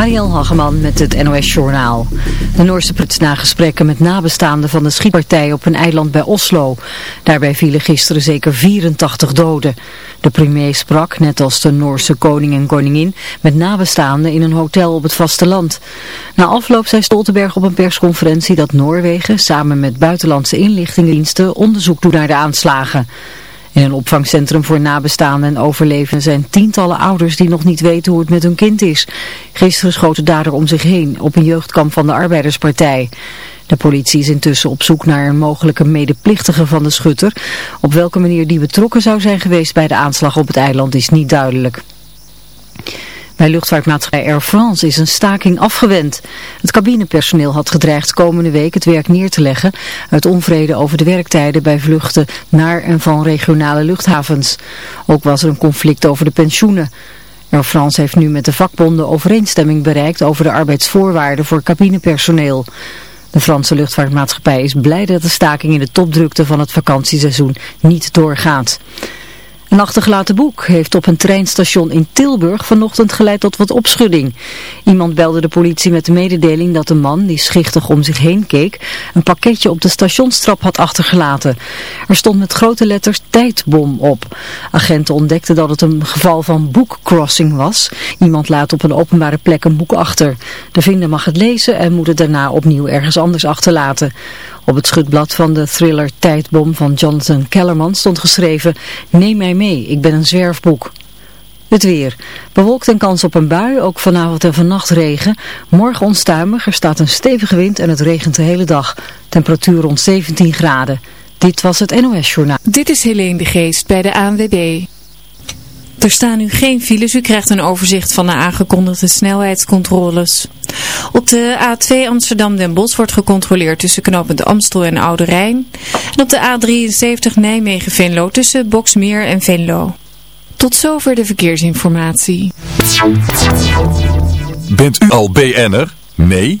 Marielle Hageman met het NOS Journaal. De Noorse prins na gesprekken met nabestaanden van de schietpartij op een eiland bij Oslo. Daarbij vielen gisteren zeker 84 doden. De premier sprak, net als de Noorse koning en koningin, met nabestaanden in een hotel op het vasteland. Na afloop zei Stoltenberg op een persconferentie dat Noorwegen samen met buitenlandse inlichtingendiensten onderzoek doet naar de aanslagen. In een opvangcentrum voor nabestaanden en overlevenden zijn tientallen ouders die nog niet weten hoe het met hun kind is. Gisteren schoten dader om zich heen op een jeugdkamp van de Arbeiderspartij. De politie is intussen op zoek naar een mogelijke medeplichtige van de schutter. Op welke manier die betrokken zou zijn geweest bij de aanslag op het eiland is niet duidelijk. Bij luchtvaartmaatschappij Air France is een staking afgewend. Het cabinepersoneel had gedreigd komende week het werk neer te leggen uit onvrede over de werktijden bij vluchten naar en van regionale luchthavens. Ook was er een conflict over de pensioenen. Air France heeft nu met de vakbonden overeenstemming bereikt over de arbeidsvoorwaarden voor cabinepersoneel. De Franse luchtvaartmaatschappij is blij dat de staking in de topdrukte van het vakantieseizoen niet doorgaat. Een achtergelaten boek heeft op een treinstation in Tilburg vanochtend geleid tot wat opschudding. Iemand belde de politie met de mededeling dat de man, die schichtig om zich heen keek, een pakketje op de stationstrap had achtergelaten. Er stond met grote letters tijdbom op. Agenten ontdekten dat het een geval van bookcrossing was. Iemand laat op een openbare plek een boek achter. De vinder mag het lezen en moet het daarna opnieuw ergens anders achterlaten. Op het schutblad van de thriller Tijdbom van Jonathan Kellerman stond geschreven Neem mij mee, ik ben een zwerfboek. Het weer. Bewolkt en kans op een bui, ook vanavond en vannacht regen. Morgen onstuimig, er staat een stevige wind en het regent de hele dag. Temperatuur rond 17 graden. Dit was het NOS Journaal. Dit is Helene de Geest bij de ANWB. Er staan nu geen files. U krijgt een overzicht van de aangekondigde snelheidscontroles. Op de A2 Amsterdam-Den Bosch wordt gecontroleerd tussen knooppunt Amstel en Oude Rijn. En op de A73 Nijmegen-Venlo tussen Boksmeer en Venlo. Tot zover de verkeersinformatie. Bent u al BN'er? Nee?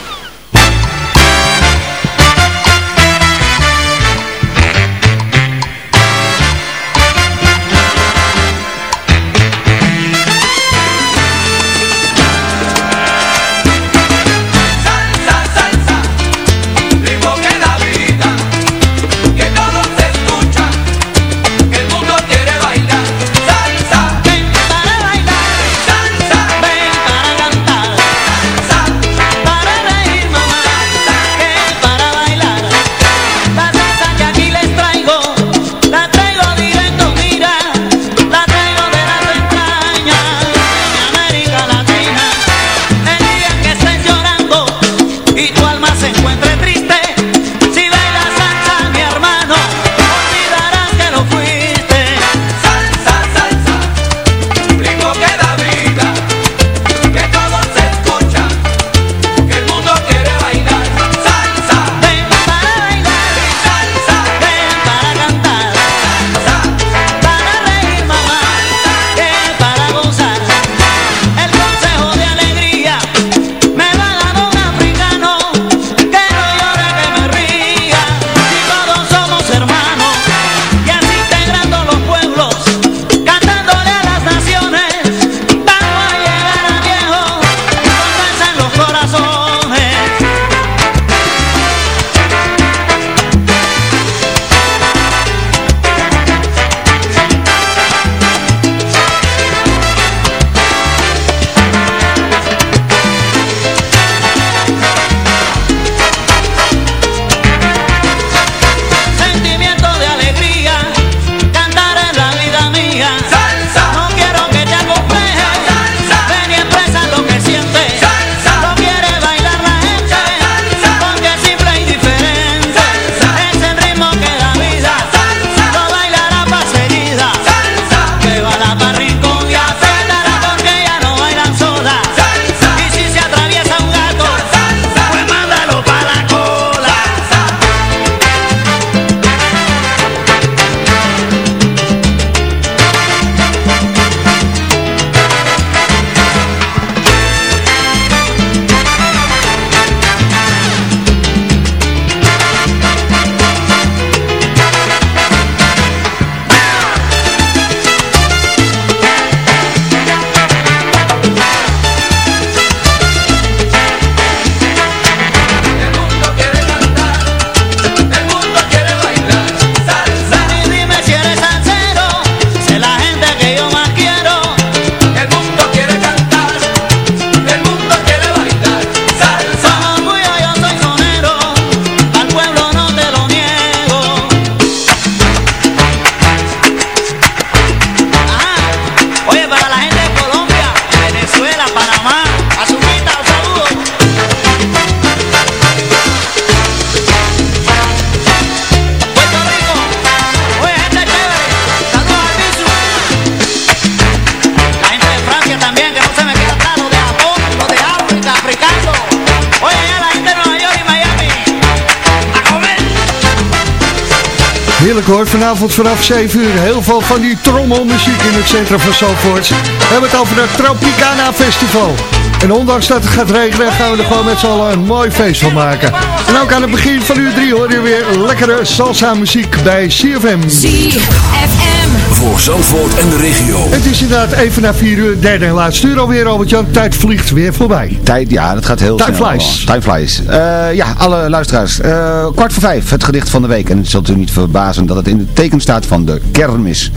Hoor, vanavond vanaf 7 uur heel veel van die trommelmuziek in het centrum van Zandvoort. We hebben het over het Tropicana Festival. En ondanks dat het gaat regenen gaan we er gewoon met z'n allen een mooi feest van maken. En ook aan het begin van uur 3 hoor je weer lekkere salsa muziek bij CFM. ZFM. Voor Zandvoort en de regio. Het is inderdaad even na 4 uur, derde en laatste uur alweer Albert-Jan. Tijd vliegt weer voorbij. Tijd, ja, dat gaat heel Time snel. flies. Time flies. Eh, ja, alle luisteraars. Eh, kwart voor vijf, het gedicht van de week. En het zult u niet verbazen dat het in het teken staat van de kermis.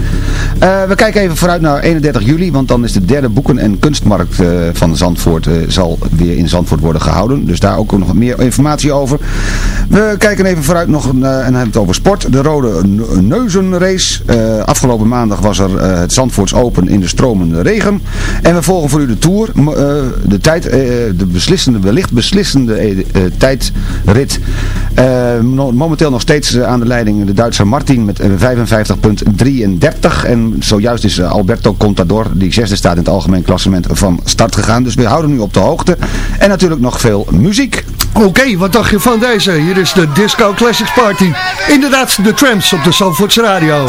Eh, we kijken even vooruit naar 31 juli, want dan is de derde boeken- en kunstmarkt eh, van Zandvoort eh, zal weer in Zandvoort worden gehouden. Dus daar ook nog meer informatie over. We kijken even vooruit nog eh, en hebben het over sport. De Rode Ne- Neuzenrace. Eh, maandag was er eh, het Zandvoorts Open in de stromende regen. En we volgen voor u de Tour. Eh, de tijd, eh, de beslissende, wellicht beslissende tijdrit. Momenteel nog steeds aan de leiding de Duitser Martin met eh, 55.33. En zojuist is Alberto Contador, die zesde staat in het algemeen klassement, van start gegaan. Dus we houden u op de hoogte. En natuurlijk nog veel muziek. Oké, wat dacht je van deze? Hier is de Disco Classics Party. Inderdaad, de Tramps op de Zandvoorts Radio.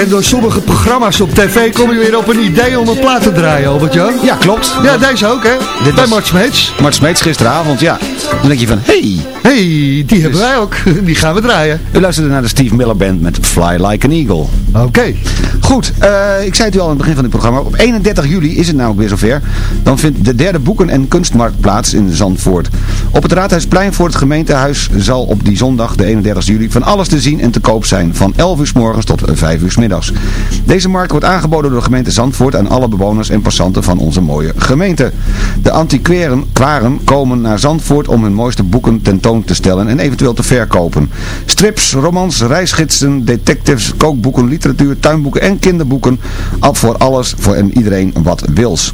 Hè? Door sommige programma's op tv kom je weer op een idee om een plaat te draaien, Albert-Jan. Ja, klopt. Ja, deze ook, hè? Dit Bij was- Mart Smeets. Mart Smeets gisteravond, ja. Dan denk je van, hey, hey, die hebben wij ook. Die gaan we draaien. u luisterde naar de Steve Miller Band met Fly Like an Eagle. Oké. Goed, eh, ik zei het u al aan het begin van dit programma. Op 31 juli is het namelijk weer zover. Dan vindt de derde boeken- en kunstmarkt plaats in Zandvoort. Op het Raadhuisplein voor het gemeentehuis zal op die zondag, de 31 juli, van alles te zien en te koop zijn. Van 11 uur s morgens tot 5 uur s middags. Deze markt wordt aangeboden door de gemeente Zandvoort aan alle bewoners en passanten van onze mooie gemeente. De antiquaren kwaren komen naar Zandvoort om hun mooiste boeken tentoon te stellen en eventueel te verkopen. Strips, romans, reisgidsen, detectives, kookboeken, literatuur, tuinboeken en kinderboeken. Al voor alles voor en iedereen wat wils.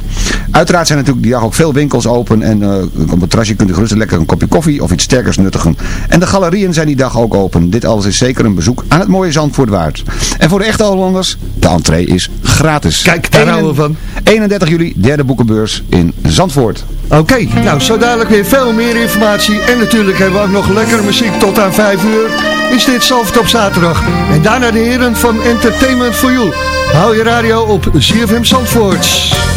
Uiteraard zijn natuurlijk die dag ook veel winkels open en eh, op het terrasje kunt u gerust lekker een kopje koffie of iets sterkers nuttigen. En de galerieën zijn die dag ook open. Dit alles is zeker een bezoek aan het mooie Zandvoort waard. En voor de echte Hollanders, de entree is gratis. Kijk, daar houden we van. 31 juli, derde boekenbeurs in Zandvoort. Oké, nou zo dadelijk weer veel meer informatie. En natuurlijk hebben we ook nog lekkere muziek tot aan 5 uur. Is dit Zalvert op zaterdag. En daarna de heren van Entertainment for You. Hou je radio op ZFM Zandvoort.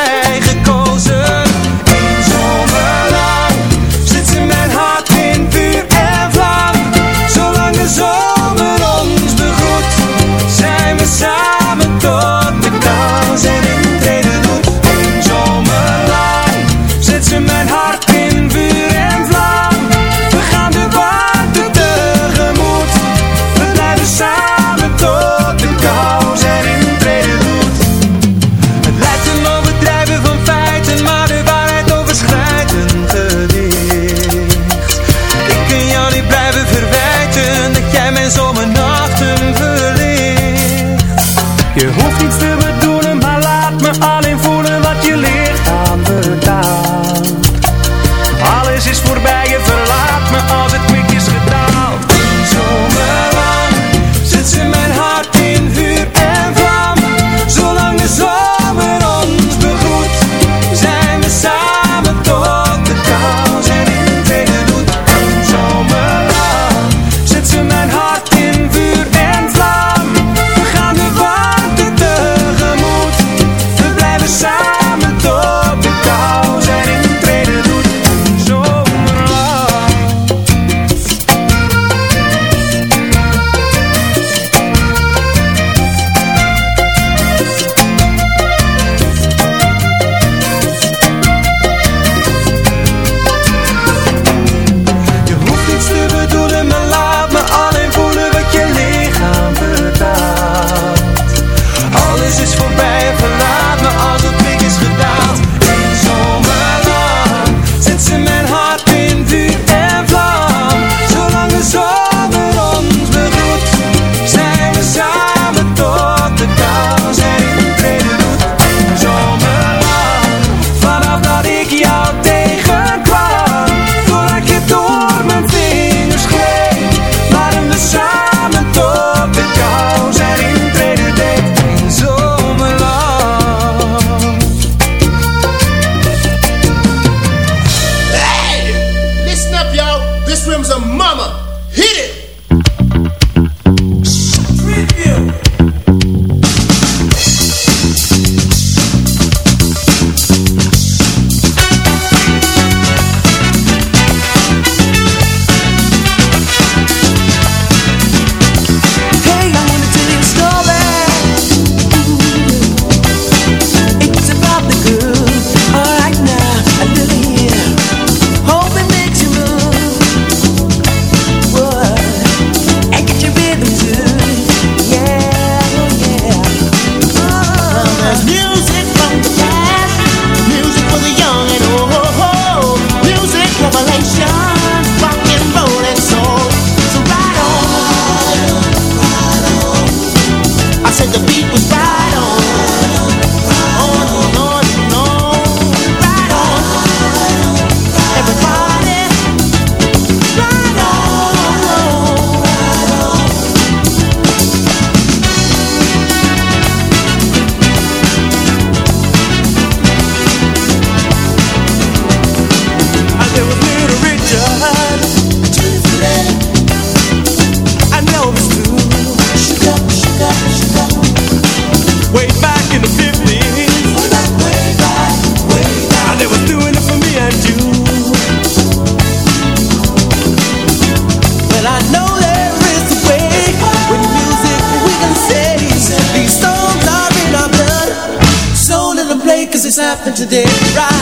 today. Right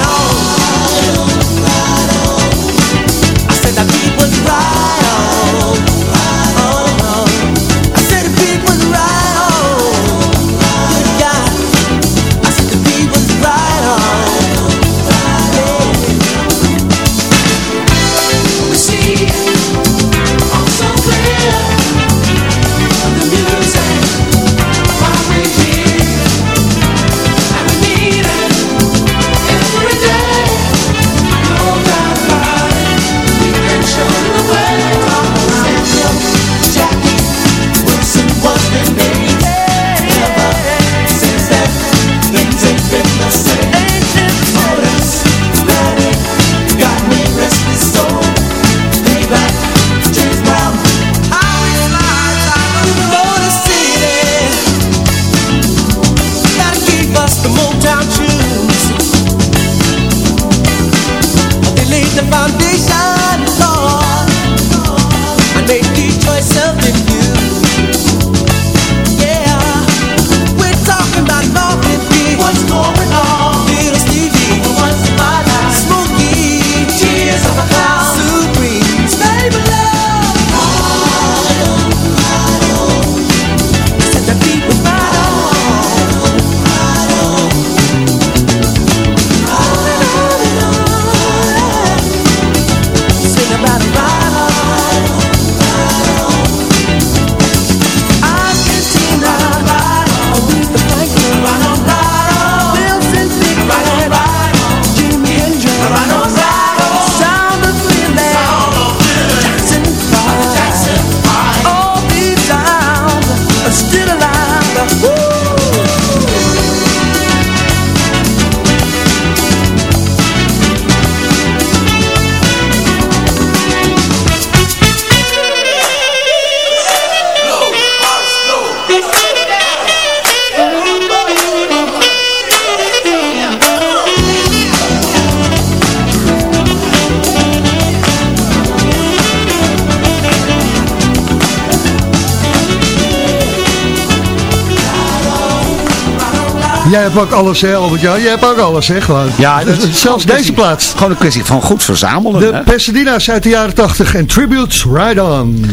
Jij hebt ook alles, hè, Albert Jan? Jij hebt ook alles, hè, gewoon. Ja, dat is Zelfs deze plaats. Gewoon een kwestie van goed verzamelen. De hè? Pasadena's uit de jaren 80 en Tributes Ride On.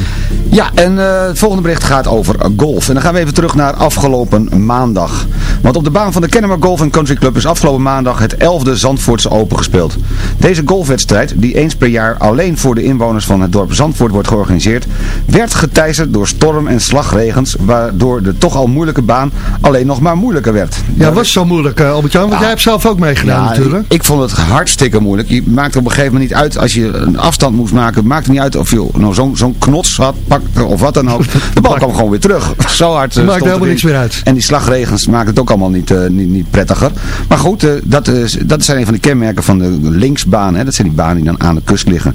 Ja, en eh, het volgende bericht gaat over golf. En dan gaan we even terug naar afgelopen maandag. Want op de baan van de Kennemer Golf Country Club is afgelopen maandag het 11e Zandvoortse Open gespeeld. Deze golfwedstrijd, die eens per jaar alleen voor de inwoners van het dorp Zandvoort wordt georganiseerd, werd geteisterd door storm en slagregens, waardoor de toch al moeilijke baan alleen nog maar moeilijker werd. Ja, was zo moeilijk, eh, Albert Jan, want Ja. jij hebt zelf ook meegedaan Ja, natuurlijk. Ik, ik vond het hartstikke moeilijk. Je maakt op een gegeven moment niet uit, als je een afstand moest maken, maakt het niet uit of je nou zo'n knots had, pakte of wat dan ook. De bal kwam gewoon weer terug. Zo hard eh, Maakt stond helemaal niks meer uit. En die slagregens maken het ook niet, eh, niet, niet prettiger. Maar goed, eh, dat, is, dat zijn een van de kenmerken van de linksbaan. Hè. Dat zijn die banen die dan aan de kust liggen.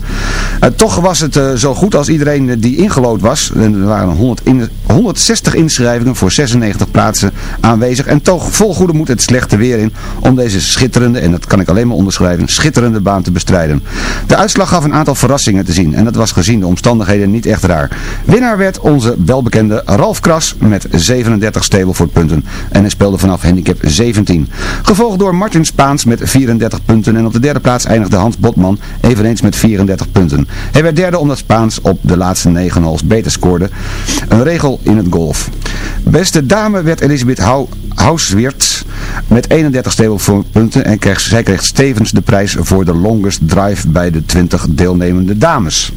Eh, toch was het eh, zo goed als iedereen eh, die ingelood was. Er waren 100 in, 160 inschrijvingen voor 96 plaatsen aanwezig. En toch vol goede moed het slechte weer in om deze schitterende, en dat kan ik alleen maar onderschrijven, schitterende baan te bestrijden. De uitslag gaf een aantal verrassingen te zien. En dat was gezien de omstandigheden niet echt raar. Winnaar werd onze welbekende Ralf Kras met 37 punten En hij speelde vanaf handicap 17. Gevolgd door Martin Spaans met 34 punten. En op de derde plaats eindigde Hans Botman eveneens met 34 punten. Hij werd derde omdat Spaans op de laatste 9 holes beter scoorde. Een regel in het golf. Beste dame werd Elisabeth Hou met 31 punten en kreeg, zij kreeg stevens de prijs voor de longest drive bij de 20 deelnemende dames.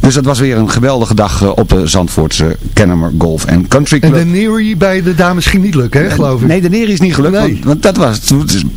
Dus dat was weer een geweldige dag eh, op de Zandvoortse Kennemer Golf Country En Club. de Neri bij de dames ging niet lukken, hè, geloof ik. Nee, de neer is niet gelukt. Want, dat was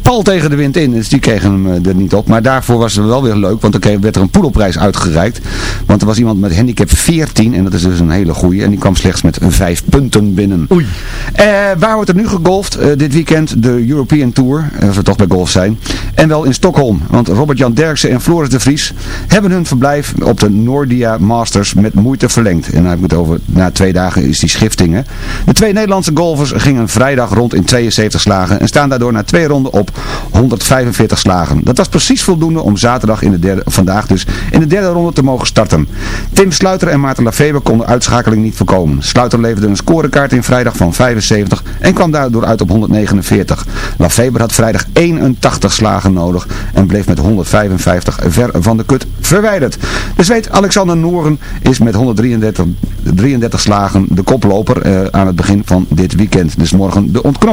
pal tegen de wind in. Dus die kregen hem eh, er niet op. Maar daarvoor was het wel weer leuk. Want dan werd er een poedelprijs uitgereikt. Want er was iemand met handicap 14. En dat is dus een hele goeie. En die kwam slechts met vijf punten binnen. Oei. Eh, waar wordt er nu gegolfd? Eh, dit weekend de European Tour. Als we toch bij golf zijn. En wel in Stockholm. Want Robert-Jan Derksen en Floris de Vries hebben hun verblijf op de Nordia Masters met moeite verlengd. En dan heb over, na twee dagen is die schiftingen De twee Nederlandse golfers gingen vrijdag rond in 72 slagen en staan daardoor na twee ronden op 145 slagen. Dat was precies voldoende om zaterdag in de derde, vandaag dus in de derde ronde te mogen starten. Tim Sluiter en Maarten Lafeber konden uitschakeling niet voorkomen. Sluiter leverde een scorekaart in vrijdag van 75 en kwam daardoor uit op 149. Lafeber had vrijdag 81 slagen nodig en bleef met 155 ver van de kut verwijderd. De weet Alexander Nooren is met 133 33 slagen de koploper eh, aan het begin van dit weekend. Dus morgen de ontknoping.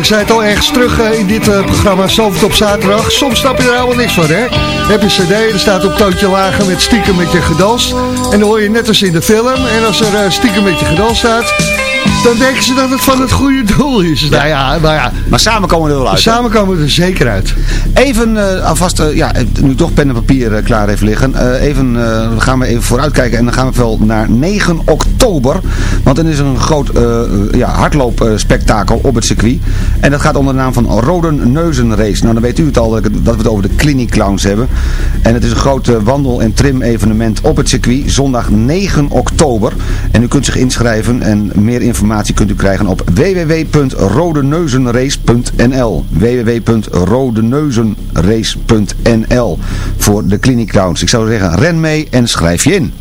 ik zei het al ergens terug eh, in dit eh, programma Zalvert op zaterdag. Soms snap je er helemaal niks van, hè? Heb je een cd, er staat op tootje lager met stiekem met je gedanst. En dan hoor je net als in de film. En als er eh, stiekem met je gedanst staat, dan denken ze dat het van het goede doel is. Nou ja, nou ja. Maar samen komen we er wel uit. hè? Samen komen we er zeker uit. Even alvast, ja, nu toch pen en papier klaar even liggen. Even, gaan we even vooruitkijken en dan gaan we wel naar 9 oktober. Want dan is er een groot ja, hardloopspektakel op het circuit. En dat gaat onder de naam van Roden Neuzenrace. Nou, dan weet u het al dat we het over de Clinic Clowns hebben. En het is een groot wandel- en trim evenement op het circuit. Zondag 9 oktober. En u kunt zich inschrijven en meer informatie kunt u krijgen op www.rodeneuzenrace.nl www.rodeneuzenrace.nl Voor de Clinic Clowns. Ik zou zeggen, ren mee en schrijf je in.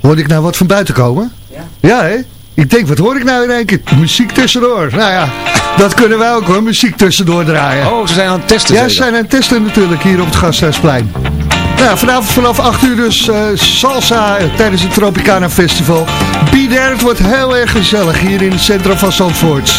Hoorde ik nou wat van buiten komen? Ja. Ja, hè? Ik denk, wat hoor ik nou in één keer? Muziek tussendoor. Nou ja, dat kunnen wij ook hoor, muziek tussendoor draaien. Oh, ze zijn aan het testen. Ja, ze zijn aan het testen natuurlijk hier op het Gasthuisplein. Nou, vanavond vanaf 8 uur dus eh, salsa tijdens het Tropicana Festival. Be there, het wordt heel erg gezellig hier in het centrum van Zandvoort.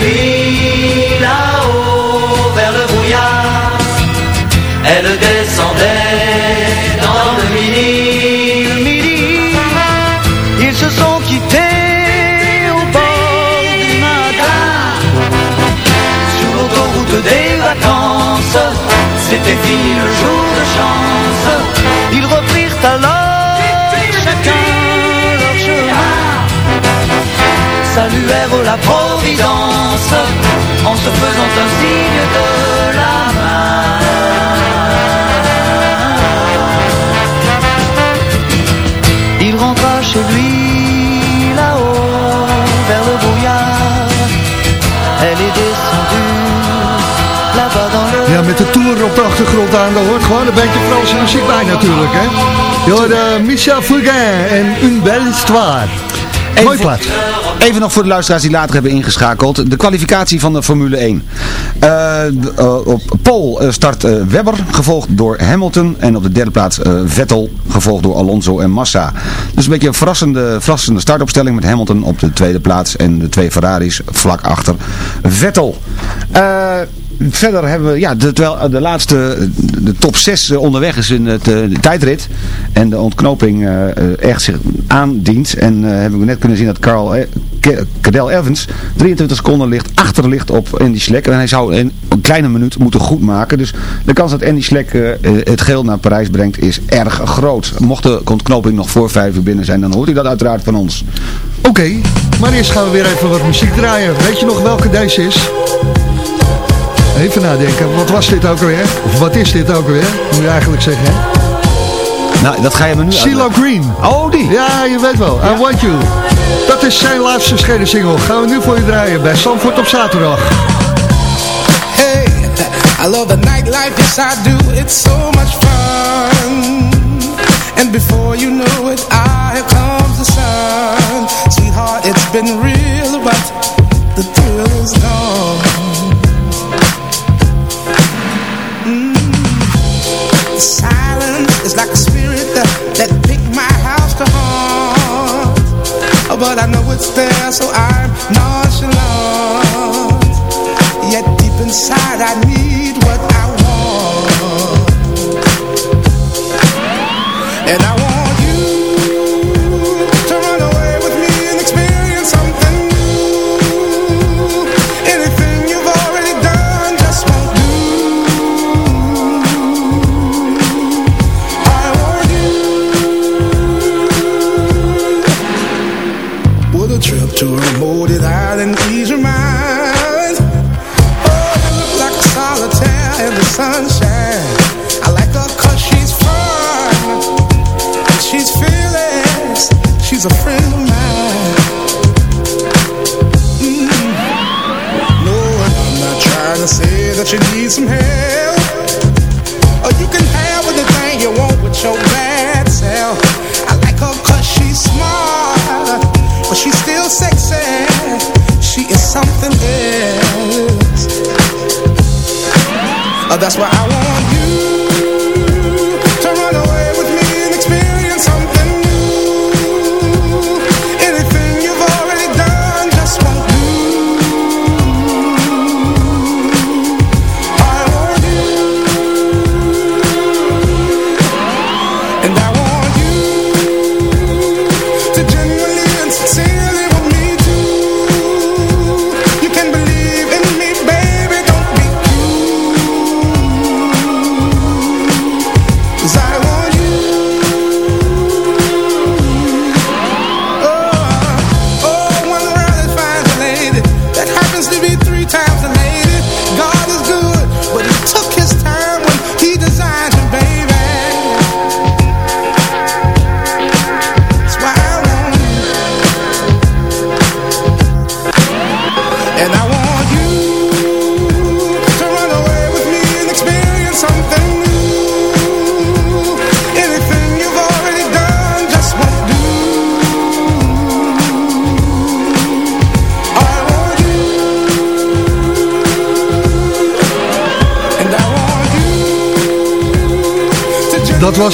chez saluèrent la Providence en se faisant un signe de la main. Il rentra chez lui là-haut vers le brouillard. Elle est descendue là-bas dans le... Ja, met de tour op de achtergrond aan, daar hoort gewoon een beetje Franse muziek bij natuurlijk, hè. Je hoorde Michel Fugain en Une belle histoire. Mooi plaats. Even nog voor de luisteraars die later hebben ingeschakeld. De kwalificatie van de Formule 1. Eh, uh, op Pol uh, start uh, Webber, gevolgd door Hamilton. En op de derde plaats Vettel, gevolgd door Alonso en Massa. Dus een beetje een verrassende, verrassende startopstelling met Hamilton op de tweede plaats. En de twee Ferraris vlak achter Vettel. Verder hebben we, ja, terwijl de laatste, de top 6 onderweg is in het, de tijdrit. En de ontknoping echt zich aandient. En hebben we net kunnen zien dat Carl eh, Cadel Evans 23 seconden ligt, achter ligt op Andy Schleck. En hij zou een, een kleine minuut moeten goedmaken. Dus de kans dat Andy Schleck het geel naar Parijs brengt is erg groot. Mocht de ontknoping nog voor 5 uur binnen zijn, dan hoort u dat uiteraard van ons. Oké, maar eerst gaan we weer even wat muziek draaien. Weet je nog welke deze is? Even nadenken, wat was dit ook alweer? Of wat is dit ook alweer? Moet je eigenlijk zeggen, hè? Nou, dat ga je me nu CeeLo Green. Oh, die? Ja, je weet wel. Ja. I Want You. Dat is zijn laatste schede single. Gaan we nu voor je draaien bij Zandvoort op zaterdag. Hey, I love the nightlife, yes I do. It's so much fun. And before you know it, here comes the sun. Sweetheart, it's been real,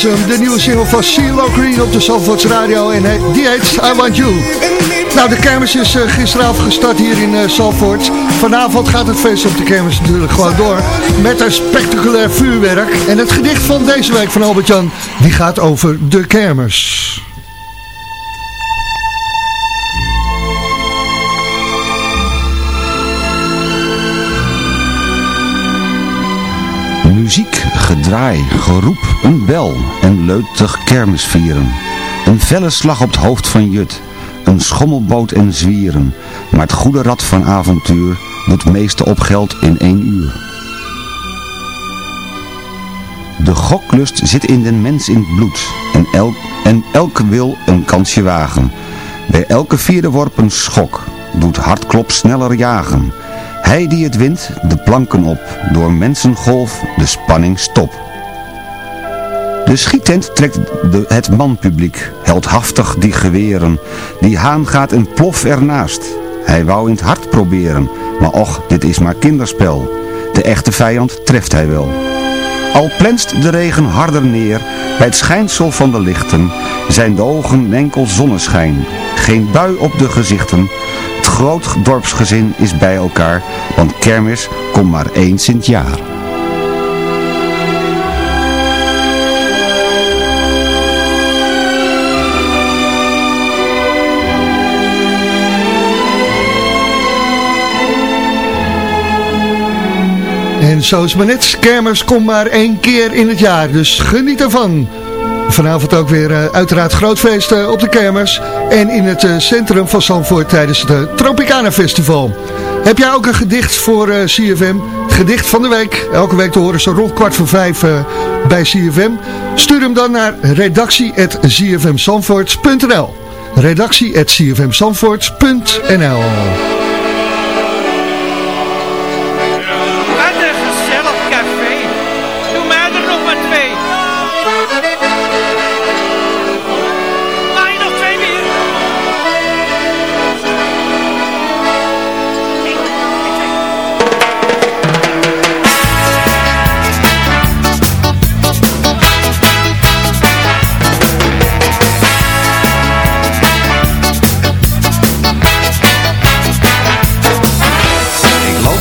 de nieuwe single van CeeLo Green op de Zandvoorts Radio en die heet I Want You. Nou, de kermis is eh, gisteravond gestart hier in uh. Vanavond gaat het feest op de kermis natuurlijk gewoon door met een spectaculair vuurwerk. En het gedicht van deze week van Albert-Jan, die gaat over de kermis. Muziek, gedraai, geroep, een bel en leutig kermisvieren. Een felle slag op het hoofd van Jut, een schommelboot en zwieren. Maar het goede rad van avontuur doet meeste op geld in één uur. De goklust zit in den mens in het bloed en, elk, en elke wil een kansje wagen. Bij elke vierde worp een schok, doet hartklop sneller jagen. Hij die het wint, de planken op, door mensengolf de spanning stop. De schiettent trekt het manpubliek, heldhaftig die geweren. Die haan gaat en plof ernaast. Hij wou in het hart proberen, maar och, dit is maar kinderspel. De echte vijand treft hij wel. Al plenst de regen harder neer, bij het schijnsel van de lichten, zijn de ogen enkel zonneschijn. Geen bui op de gezichten, groot dorpsgezin is bij elkaar, want kermis komt maar eens in het jaar. En zo is maar net, kermis komt maar één keer in het jaar, dus geniet ervan. Vanavond ook weer uh, uiteraard groot feest uh, op de kermis en in het uh, centrum van Zandvoort tijdens het Tropicana Festival. Heb jij ook een gedicht voor CFM? Gedicht van de week, elke week te horen zo rond kwart voor vijf bij CFM. Stuur hem dan naar redactie.cfmzandvoort.nl redactie.cfmzandvoort.nl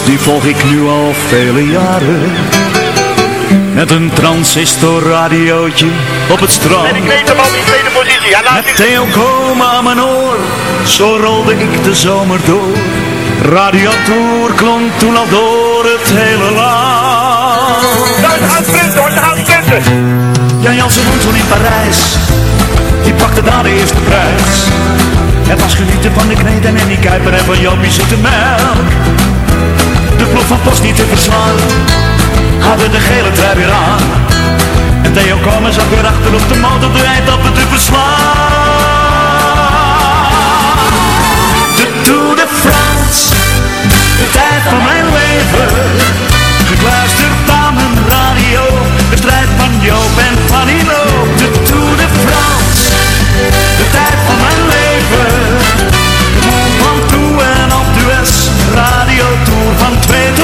Die volg ik nu al vele jaren. Met een transistorradiootje op het strand. En ik weet hem al in tweede positie. Ja, laat Met Theo Koma aan mijn oor, zo rolde ik de zomer door. Radio Tour klonk toen al door het hele land. Daar gaat sprinten hoor, daar gaat. Jan Jansen woont toen in Parijs, die pakte daar de eerste prijs. Het was genieten van de kneden en die kuiper en van Jopie zoete melk. Van Post niet te verslaan, hadden de gele trui weer aan. En Theo Komen zat weer achter op de motor de eindappen te verslaan. De Tour de France, de tijd van mijn leven. Gekluisterd aan mijn radio, de strijd van Joop en Fanny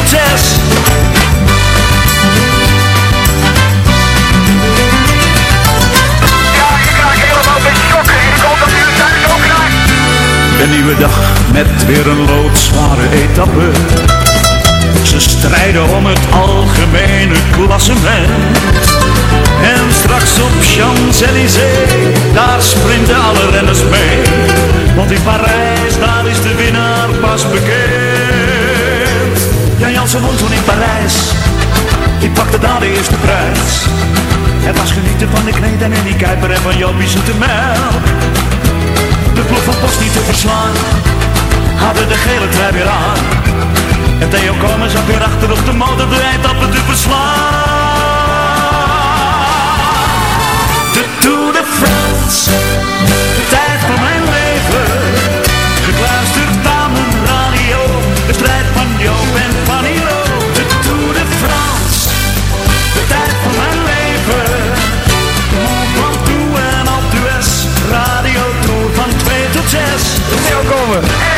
2 tot 6. Een nieuwe dag met weer een loodzware etappe. Ze strijden om het algemene klassement. En straks op Champs-Élysées, daar sprinten alle renners mee. Want in Parijs, daar is de winnaar pas bekend. Jansen woont toen in Parijs, die pakte daar de eerste prijs. Het was genieten van de kneden en die kuiper en van Jopie zoete melk. De ploeg van Post niet te verslaan, hadden de gele trui weer aan. En Theo Komen zat weer achter op de motor de eindappen te verslaan. De Tour de France, de tijd van mijn leven. Summer.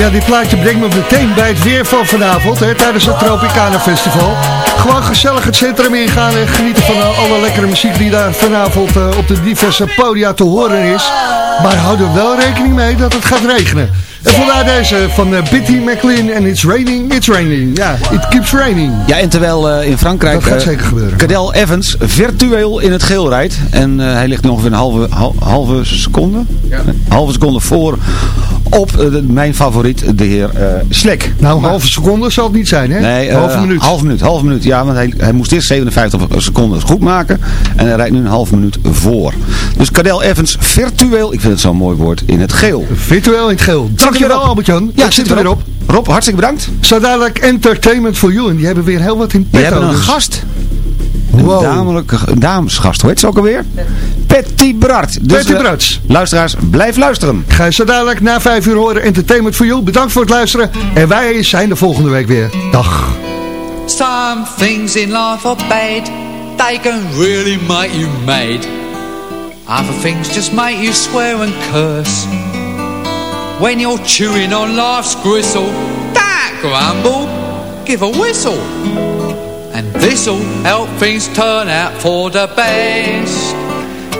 Ja, die plaatje brengt me meteen bij het weer van vanavond, hè, tijdens het Tropicana Festival. Gewoon gezellig het centrum ingaan en genieten van alle lekkere muziek die daar vanavond eh, op de diverse podia te horen is. Maar hou er wel rekening mee dat het gaat regenen. En vandaar deze van eh, Bitty McLean en It's Raining, It's Raining. Ja, it keeps raining. Ja, en terwijl eh, in Frankrijk Dat gaat zeker gebeuren. Cadel Evans virtueel in het geel rijdt. En eh, hij ligt nog ongeveer een halve, hal- halve seconde. Halve seconde voor op eh, de- mijn favoriet, de heer eh Slek. Nou, een halve seconde zal het niet zijn, hè? Nee, eh, halve minuut. Half minuut, half minuut. Ja, want hij, hij moest eerst 57 seconden goed maken. En hij rijdt nu een half minuut voor. Dus Cadel Evans virtueel, ik vind het zo'n mooi woord, in het geel. Virtueel in het geel. Dankjewel Albert-Jan. Ja, ik zit er weer op. Rob, hartstikke bedankt. Zo dadelijk Entertainment for You. En die hebben weer heel wat in We petto. hebben een dus- gast. Een damesgast. Hoe heet ze ook alweer? Patty Bart. Dus, Patty eh, Bart. luisteraars, blijf luisteren. Ga je zo dadelijk na vijf uur horen Entertainment for You. Bedankt voor het luisteren. En wij zijn de volgende week weer. Dag. Some things in life are bad. They can really make you mad. Other things just make you swear and curse. When you're chewing on life's gristle, that grumble, give a whistle. And this'll help things turn out for the best.